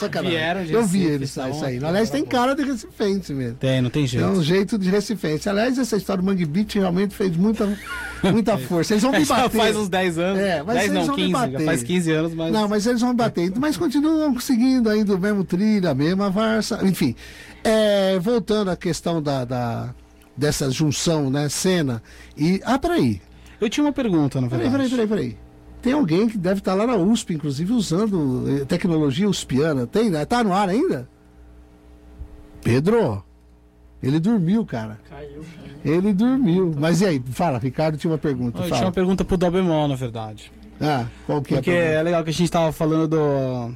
Sacanagem. vieram de Eu vi eles aqui, Aliás, tem cara de recifense mesmo. Tem, não tem jeito. É um jeito de recifense. Aliás, essa história do Mangue Beach realmente fez muita, muita força. Eles vão me Já bater. faz uns 10 anos. É, mas 10 eles não, vão me 15. Já faz 15 anos, mas. Não, mas eles vão me bater. Mas continuam seguindo ainda o mesmo trilho, a mesma varsa. Enfim, é, voltando à questão da, da- dessa junção, né? Cena e... Ah, peraí. Eu tinha uma pergunta, na verdade. peraí, peraí, peraí. Tem alguém que deve estar lá na USP, inclusive, usando eh, tecnologia uspiana. Tem, né? Tá no ar ainda? Pedro, ele dormiu, cara. Caiu. Ele dormiu. Mas e aí? Fala, Ricardo tinha uma pergunta. Eu tinha Fala. uma pergunta pro Dó bemol, na verdade. Ah, qual que é Porque é legal que a gente tava falando do.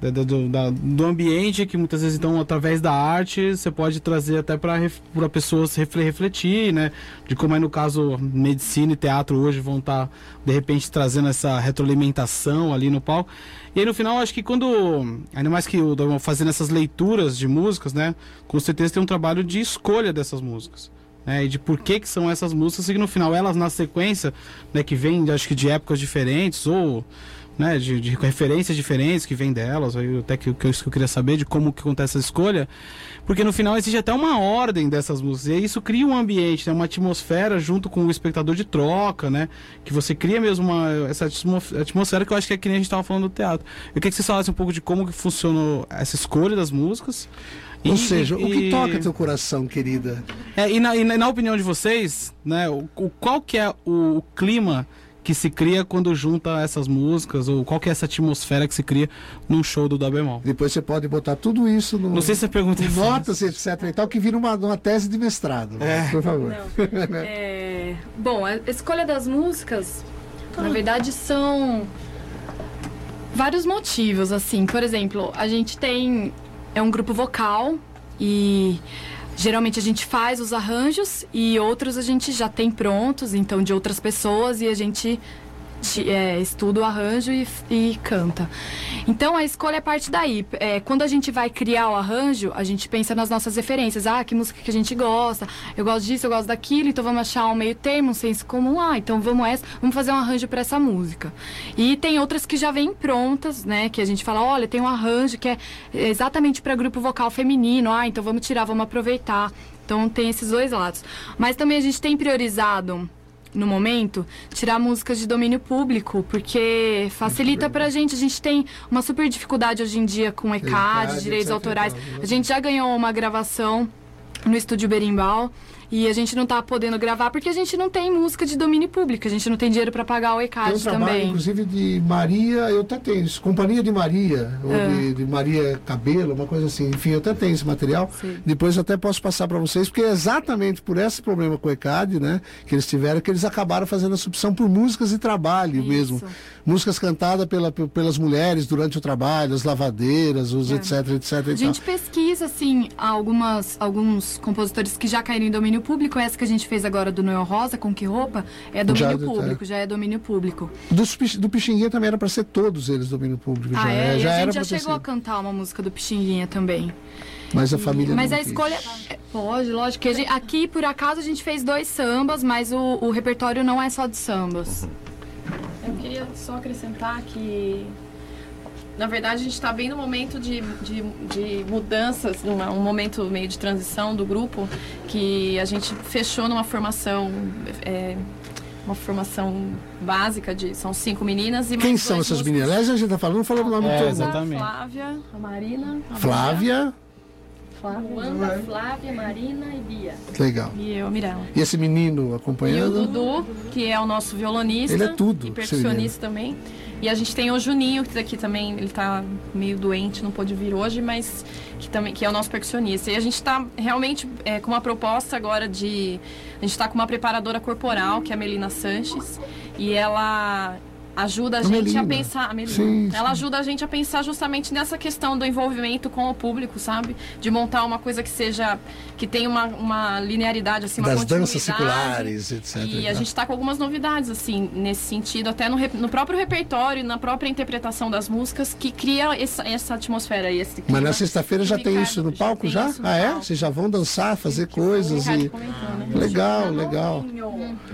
da- Do, da- do ambiente que muitas vezes então através da arte você pode trazer até para para pessoas refle- refletir né de como é no caso medicina e teatro hoje vão estar de repente trazendo essa retroalimentação ali no palco e aí no final acho que quando ainda mais que o Dom fazendo essas leituras de músicas né com certeza tem um trabalho de escolha dessas músicas né, e de por que que são essas músicas e que no final elas na sequência né que vem acho que de épocas diferentes ou né, de, de referências diferentes que vêm delas, aí até que, que, eu, que eu queria saber de como que acontece essa escolha, porque no final existe até uma ordem dessas músicas, e isso cria um ambiente, né, uma atmosfera junto com o espectador de troca, né, que você cria mesmo uma, essa atmo- atmosfera que eu acho que é que nem a gente estava falando do teatro. Eu queria que vocês falassem um pouco de como que funcionou essa escolha das músicas. Ou E- seja, o que e- toca teu coração, querida? é, e, na, e na- na opinião de vocês, né, o, o- qual que é o, o clima que se cria quando junta essas músicas, ou qual que é essa atmosfera que se cria num show do Dó bemol? Depois você pode botar tudo isso no. Não sei se a pergunta é notas, etc e tal, que vira uma, uma tese de mestrado. É. Por favor. É, bom, a escolha das músicas, na verdade, são vários motivos, assim. Por exemplo, a gente tem é um grupo vocal e geralmente a gente faz os arranjos e outros a gente já tem prontos, então de outras pessoas e a gente é, estuda o arranjo e, e canta. Então a escolha é parte daí. É, quando a gente vai criar o arranjo, a gente pensa nas nossas referências. Ah, que música que a gente gosta. Eu gosto disso, eu gosto daquilo. Então vamos achar um meio termo, um senso comum. Ah, então vamos essa, vamos fazer um arranjo para essa música. E tem outras que já vêm prontas, né? Que a gente fala, olha, tem um arranjo que é exatamente para grupo vocal feminino. Ah, então vamos tirar, vamos aproveitar. Então tem esses dois lados. Mas também a gente tem priorizado no momento, tirar músicas de domínio público, porque facilita pra gente. A gente tem uma super dificuldade hoje em dia com ECAD, direitos autorais. A gente já ganhou uma gravação no estúdio Berimbau e a gente não tá podendo gravar porque a gente não tem música de domínio público, a gente não tem dinheiro pra pagar o Tem um ECAD trabalho, também. inclusive, de Maria, eu até tenho isso, Companhia de Maria, ou É. de, de Maria Cabelo, uma coisa assim. Enfim, eu até tenho esse material. Sim. Depois eu até posso passar para vocês, porque é exatamente por esse problema com o ECAD, né, que eles tiveram, que eles acabaram fazendo a subção por músicas de trabalho mesmo. Músicas cantadas pela, pe- pelas mulheres durante o trabalho, as lavadeiras, os etc, etc. É. A gente pesquisa, assim, algumas, alguns compositores que já caíram em domínio público. Essa que a gente fez agora do Noel Rosa, com que roupa, é domínio Já, público, é. já é domínio público. Pix- do Pixinguinha também era para ser todos eles domínio público. ah, já é? E já a era gente já chegou a sido. cantar uma música do Pixinguinha também. Mas a família Mas não a quis. escolha. é, Pode, lógico. que a gente- aqui, por acaso, a gente fez dois sambas, mas o, o repertório não é só de sambas. Eu queria só acrescentar que, na verdade, a gente está bem no momento de, de, de mudanças, numa, um momento meio de transição do grupo, que a gente fechou numa formação. é, uma formação básica de são cinco meninas e Quem são essas músicos. meninas? Aliás, a gente tá falando, não falando o nome É, todo. exatamente. A Flávia, a Marina, a Flávia, Luanda, Flávia, Marina e Bia. legal. E eu, Mirella. E esse menino E o acompanhando? Dudu, que é o nosso violonista. Ele é tudo, E percussionista também. E a gente tem o Juninho, que daqui também, ele tá meio doente, não pôde vir hoje, mas que também que é o nosso percussionista. E a gente tá realmente é, com uma proposta agora de. A gente tá com uma preparadora corporal, que é a Melina Sanches. E ela ajuda a, A gente Melina. a pensar. A Melina. Sim, ela sim. ajuda a gente a pensar justamente nessa questão do envolvimento com o público, sabe? De montar uma coisa que seja. que tenha uma, uma linearidade, assim, uma das danças seculares, etc. E a gente está com algumas novidades, assim, nesse sentido, até no, no próprio repertório, na própria interpretação das músicas, que cria essa, essa atmosfera. Esse Mas clima. na sexta-feira já tem isso no palco já? isso no Ah, é? Vocês já vão dançar, fazer O coisas e. né? Legal, legal.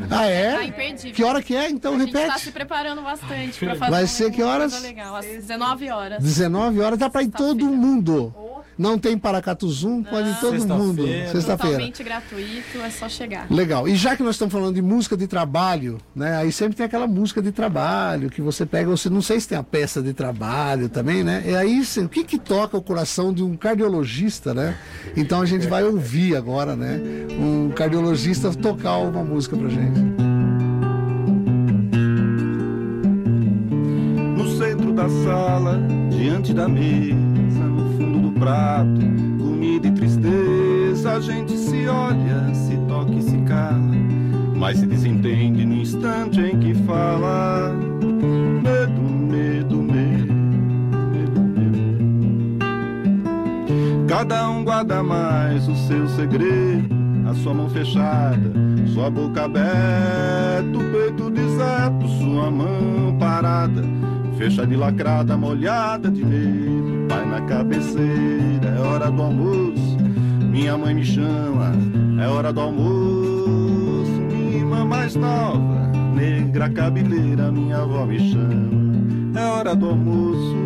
Ah, Tá é? imperdível. Que hora que é? Então A gente está se repete. preparando bastante para fazer Vai um- ser que uma horas? legal, às 19 horas. 19 horas, dá pra ir todo mundo. Não tem Paracatu Zoom, pode ir todo Sexta-feira. mundo. Sexta-feira. Totalmente gratuito, é só chegar. Legal. E já que nós estamos falando de música de trabalho, né? Aí sempre tem aquela música de trabalho que você pega, você não sei se tem a peça de trabalho também, né? E aí, o que que toca o coração de um cardiologista, né? Então a gente vai ouvir agora, né? Um cardiologista tocar uma música pra gente. Da sala, diante da mesa, no fundo do prato, comida e tristeza, a gente se olha, se toca e se cala, mas se desentende no instante em que fala. Medo, medo, medo, medo, medo. Cada um guarda mais o seu segredo, a sua mão fechada, sua boca aberta, o peito deserto, sua mão parada, fecha de lacrada, molhada de medo. Pai na cabeceira, é hora do almoço. Minha mãe me chama, é hora do almoço. Minha irmã mais nova, negra cabeleira, minha avó me chama, é hora do almoço.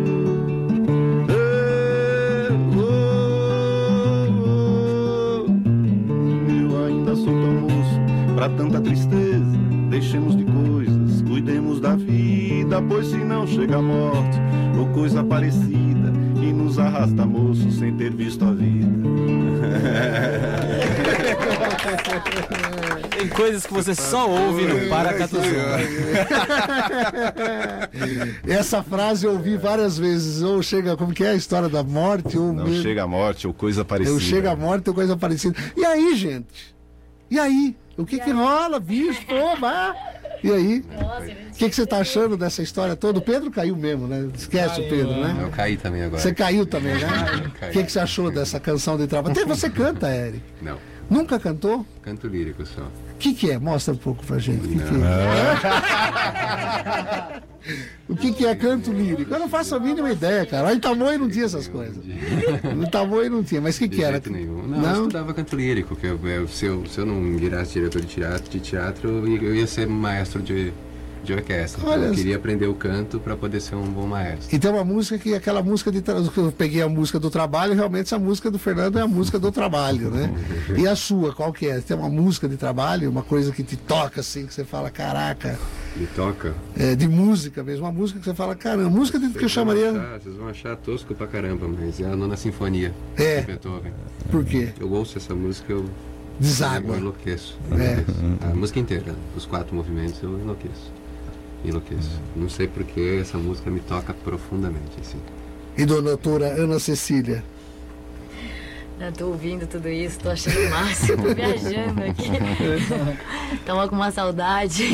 Eu ainda sou tão moço pra tanta tristeza. Deixemos de coisas, cuidemos da vida, pois se não chega a morte ou coisa parecida e nos arrasta moço sem ter visto a vida. Tem coisas que você só ouve no Paracatu Zoom. Essa frase eu ouvi várias vezes. Ou chega, como que é a história da morte? Ou Não mesmo- chega a morte ou coisa parecida. Eu chego à morte ou coisa parecida. E aí, gente? E aí? O que que rola, bicho? Pô. E aí? O que que você tá achando dessa história toda? O Pedro caiu mesmo, né? Esquece o Pedro, né? Eu caí também agora. Você caiu também, né? O que que você achou dessa canção de trabalho? Até você canta, Eric. Não, Nunca cantou? canto lírico só. O que que é? Mostra um pouco pra gente. O que, que é? o que que é canto lírico? Eu não faço a mínima ideia, cara. Lá em Tamoio não tinha essas coisas. No Tamoio não tinha. Mas o que que era? nenhum. Não, eu Não? estudava canto lírico, que eu, eu- se, eu, se eu não virasse diretor de teatro, de teatro eu eu ia ser maestro de, de orquestra. Olha eu queria aprender o canto para poder ser um bom maestro. E tem uma música que aquela música de. Eu peguei a música do trabalho, realmente essa música do Fernando é a música do trabalho, né? E a sua, qual que é? Tem uma música de trabalho, uma coisa que te toca assim, que você fala, caraca, Me toca. é, de música mesmo, uma música que você fala, caramba, música de, que eu chamaria. achar- vocês vão achar tosco pra caramba, mas é a nona sinfonia É. de Beethoven. Por quê? Eu ouço essa música, eu Deságua. eu enlouqueço. É. A música inteira, os quatro movimentos, eu enlouqueço. Enlouqueço. Não sei porque essa música me toca profundamente, assim. E da doutora Ana Cecília. Eu tô ouvindo tudo isso, tô achando o máximo, tô viajando aqui. Tava com uma saudade.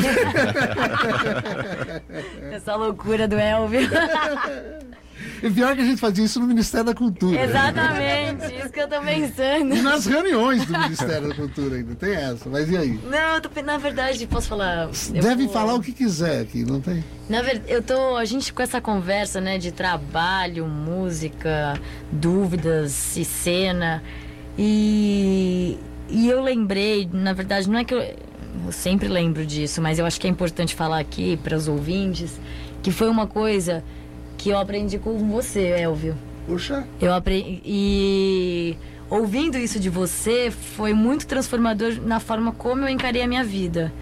Essa loucura do Elvio. E pior que a gente fazia isso no Ministério da Cultura. Exatamente, isso que eu tô pensando. E nas reuniões do Ministério da Cultura ainda, tem essa. Mas e aí? Não, eu tô, na verdade, posso falar. Deve vou- falar o que quiser aqui, não tem? Na verdade, eu tô. A gente com essa conversa, né, de trabalho, música, dúvidas e cena. E. E eu lembrei, na verdade, não é que eu. Eu sempre lembro disso, mas eu acho que é importante falar aqui para os ouvintes que foi uma coisa que eu aprendi com você, Elvio. Puxa. Eu aprendi. E ouvindo isso de você foi muito transformador na forma como eu encarei a minha vida.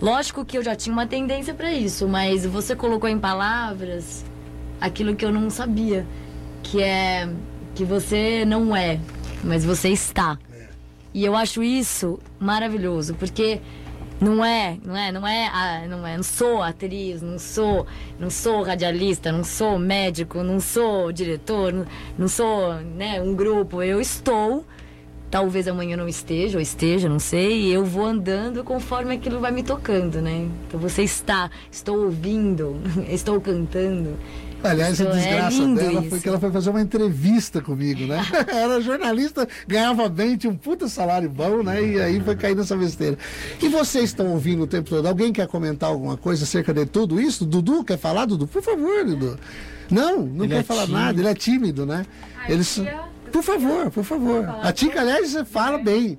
Lógico que eu já tinha uma tendência para isso, mas você colocou em palavras aquilo que eu não sabia, que é que você não é, mas você está. E eu acho isso maravilhoso, porque não é, não é, não é, não é, não sou atriz, não sou, não sou radialista, não sou médico, não sou diretor, não, não sou, né, um grupo. Eu estou, talvez amanhã não esteja, ou esteja, não sei, e eu vou andando conforme aquilo vai me tocando, né? Então você está, estou ouvindo, estou cantando. Aliás, a Isso é desgraça lindo dela foi isso. que ela foi fazer uma entrevista comigo, né? Era jornalista, ganhava bem, tinha um puta salário bom, né? E aí foi cair nessa besteira. E vocês estão ouvindo o tempo todo? Alguém quer comentar alguma coisa acerca de tudo isso? Dudu, quer falar, Dudu? Por favor, Dudu. Não, não Ele quer é falar tímido. nada, ele é tímido, né? Ele só- Por favor, por favor. A Tica, aliás, você fala bem.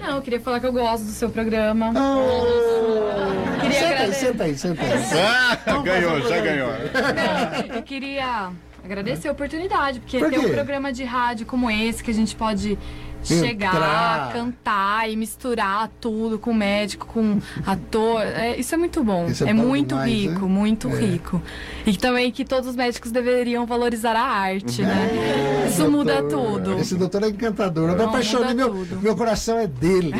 Não, eu queria falar que eu gosto do seu programa. Oh. Queria Senta aí, senta aí, senta aí. Ah, ganhou, já ganhou. Não, eu queria agradecer a oportunidade, porque Por ter um programa de rádio como esse, que a gente pode chegar, Entrar. cantar e misturar tudo com médico, com ator, é, isso é muito bom. Isso é é bom muito demais, rico, né? muito É. rico. E também que todos os médicos deveriam valorizar a arte, né? Isso muda Doutor, tudo. Esse doutor é encantador. Eu me apaixonei, muda meu, tudo. meu coração é dele.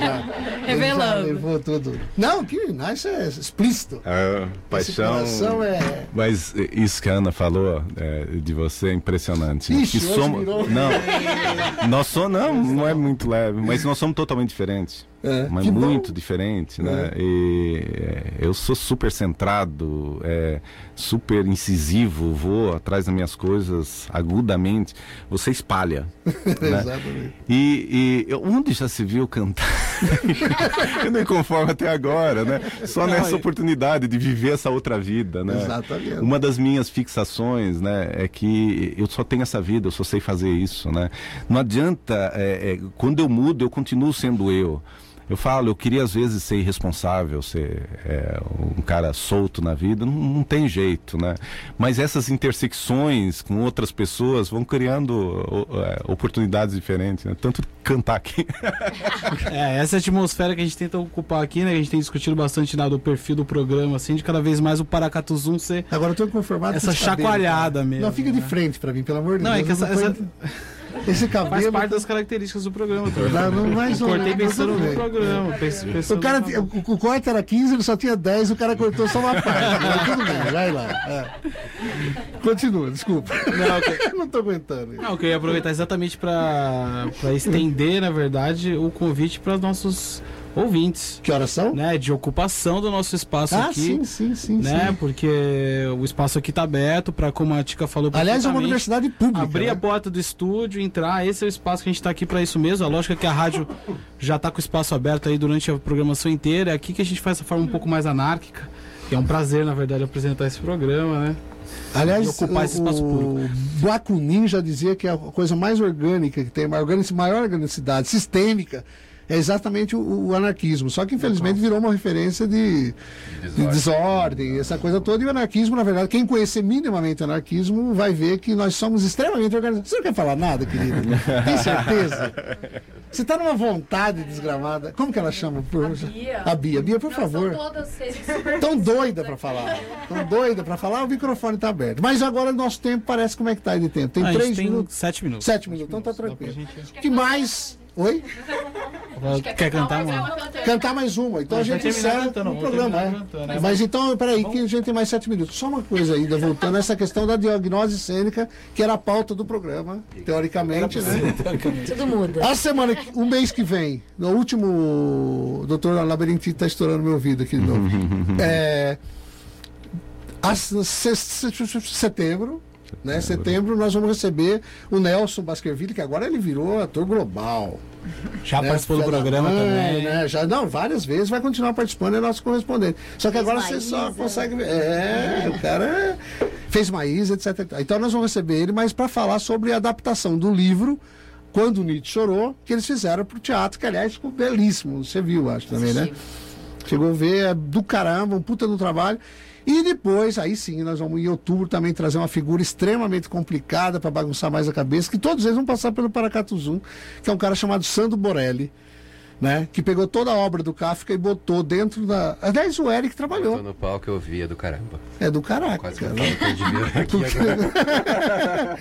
Já Revelando. levou tudo. Não, que não, isso é explícito. Esse paixão. coração é. Mas isso que a Ana falou é, de você é impressionante. né? Ixi, Que somos... virou- Não, nós somos, não, não é muito leve, mas nós somos totalmente diferentes. É, Mas que bom. muito diferente, né? E é, eu sou super centrado, é, super incisivo, vou atrás das minhas coisas agudamente. Você espalha. né? Exatamente. E, e onde já se viu cantar? eu não me conformo até agora, né? Só nessa oportunidade de viver essa outra vida, né? Exatamente. Uma das minhas fixações, né, é que eu só tenho essa vida, eu só sei fazer isso, né? Não adianta, é, é, quando eu mudo, eu continuo sendo eu. Eu falo, eu queria às vezes ser irresponsável, ser é, um cara solto na vida, não, não tem jeito, né? Mas essas intersecções com outras pessoas vão criando o- é, oportunidades diferentes, né? Tanto cantar aqui. É, essa atmosfera que a gente tenta ocupar aqui, né? Que a gente tem discutido bastante né, do perfil do programa, assim, de cada vez mais o Paracatu Zoom ser. Agora eu tô conformado Essa cabelo, chacoalhada cara. mesmo, Não, fica de né? frente pra mim, pelo amor de Não, Deus. é que essa, Esse cabelo. faz parte das características do programa também. Não, não, mais ou Cortei pensando no programa. pens- O, pensando cara, no- o, o corte era 15, ele só tinha 10, o cara cortou só uma parte. Mas tudo bem, vai lá. é. Continua, desculpa. Não, que- não tô aguentando. Não, eu queria aproveitar exatamente para estender, na verdade, o convite para nossos ouvintes. Que horas são? Né, de ocupação do nosso espaço Ah, aqui. sim, sim, sim. Né, sim. porque o espaço aqui tá aberto para, como a Tica falou, Aliás, é uma universidade pública. abrir né? a porta do estúdio, entrar. Esse é o espaço que a gente está aqui para isso mesmo. A lógica é que a rádio já está com o espaço aberto aí durante a programação inteira. É aqui que a gente faz essa forma um pouco mais anárquica. E é um prazer, na verdade, apresentar esse programa, né? Aliás, ocupar esse espaço o Bakunin já dizia que é a coisa mais orgânica que tem, maior organic- maior organicidade, sistêmica, é exatamente o, o anarquismo. Só que infelizmente virou uma referência de, de desordem, essa coisa toda. E o anarquismo, na verdade, quem conhecer minimamente o anarquismo vai ver que nós somos extremamente organizados. Você não quer falar nada, querido? Tem certeza? Você está numa vontade desgramada. Como que ela chama? Por... Bia. A Bia. Bia, por favor. Seres super Tão doida para falar. Tão doida para falar, o microfone tá aberto. Mas agora o nosso tempo parece como é que tá aí de tempo. Tem Ah, a três tem minutos. sete minutos. Sete minutos, então tá tranquilo. que mais? Oi? Quer cantar mais uma? uma. Cantar mais uma. Então a gente encerra o vou programa. é. cantando, né? Mas então, peraí, que a gente tem mais sete minutos. Só uma coisa ainda, voltando a essa questão da diagnose cênica, que era a pauta do programa, teoricamente, né? Tudo muda. A semana, que- o mês que vem, no último. O doutor Labirintite está estourando meu ouvido aqui de novo. é, a se- se- se- setembro, né? Setembro, nós vamos receber o Nelson Baskerville, que agora ele virou ator global. Já né? participou do programa mãe, também. Né? Já, não, várias vezes, vai continuar participando, é nosso correspondente. Só que Fez agora você só Maísa. consegue ver. É, o cara fez Maísa, etc. Então nós vamos receber ele, mas para falar sobre a adaptação do livro. Quando o Nietzsche chorou, que eles fizeram pro teatro, que aliás ficou belíssimo. Você viu, acho também, né? Chegou a ver, é do caramba, um puta no trabalho. E depois, aí sim, nós vamos em outubro também trazer uma figura extremamente complicada para bagunçar mais a cabeça, que todos eles vão passar pelo Paracatu Zoom, que é um cara chamado Sandro Borelli, né? Que pegou toda a obra do Kafka e botou dentro da. Aliás, o Eric trabalhou. no palco eu via do caramba. É do caraca. Quase que eu né? aqui agora.